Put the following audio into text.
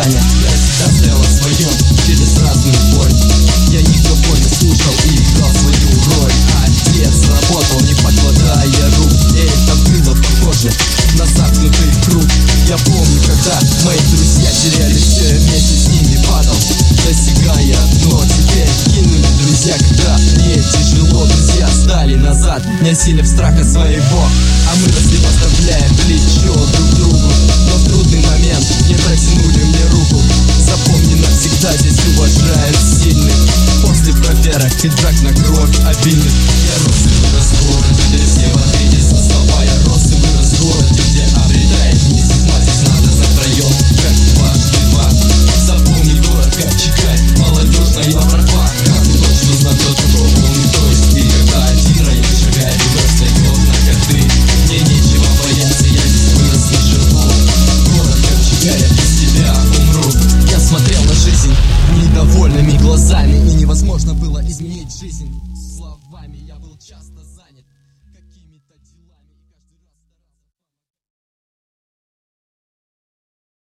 страдания Я всегда стоял в своем через разную боль Я никого не слушал и играл свою роль. Отец работал, не покладая рук. Это было похоже на замкнутый круг. Я помню, когда мои друзья теряли все Вместе с ними падал, достигая дно Теперь кинули друзья, когда мне тяжело. Друзья стали назад, не осилив страха своего и драк на кровь обильных Я рос и вырос в городе, где в ответе за слова и обретает Здесь надо за втроем, как дважды два Запомни город, как чекай, молодежная Каждый точно знает, кто такой умный, то есть ты Когда один район шагает, идет на коты Мне нечего бояться, я здесь вырос и живу Город, как без тебя умру. Я смотрел на жизнь недовольными глазами И невозможно было изменить жизнь. Словами Я был часто занят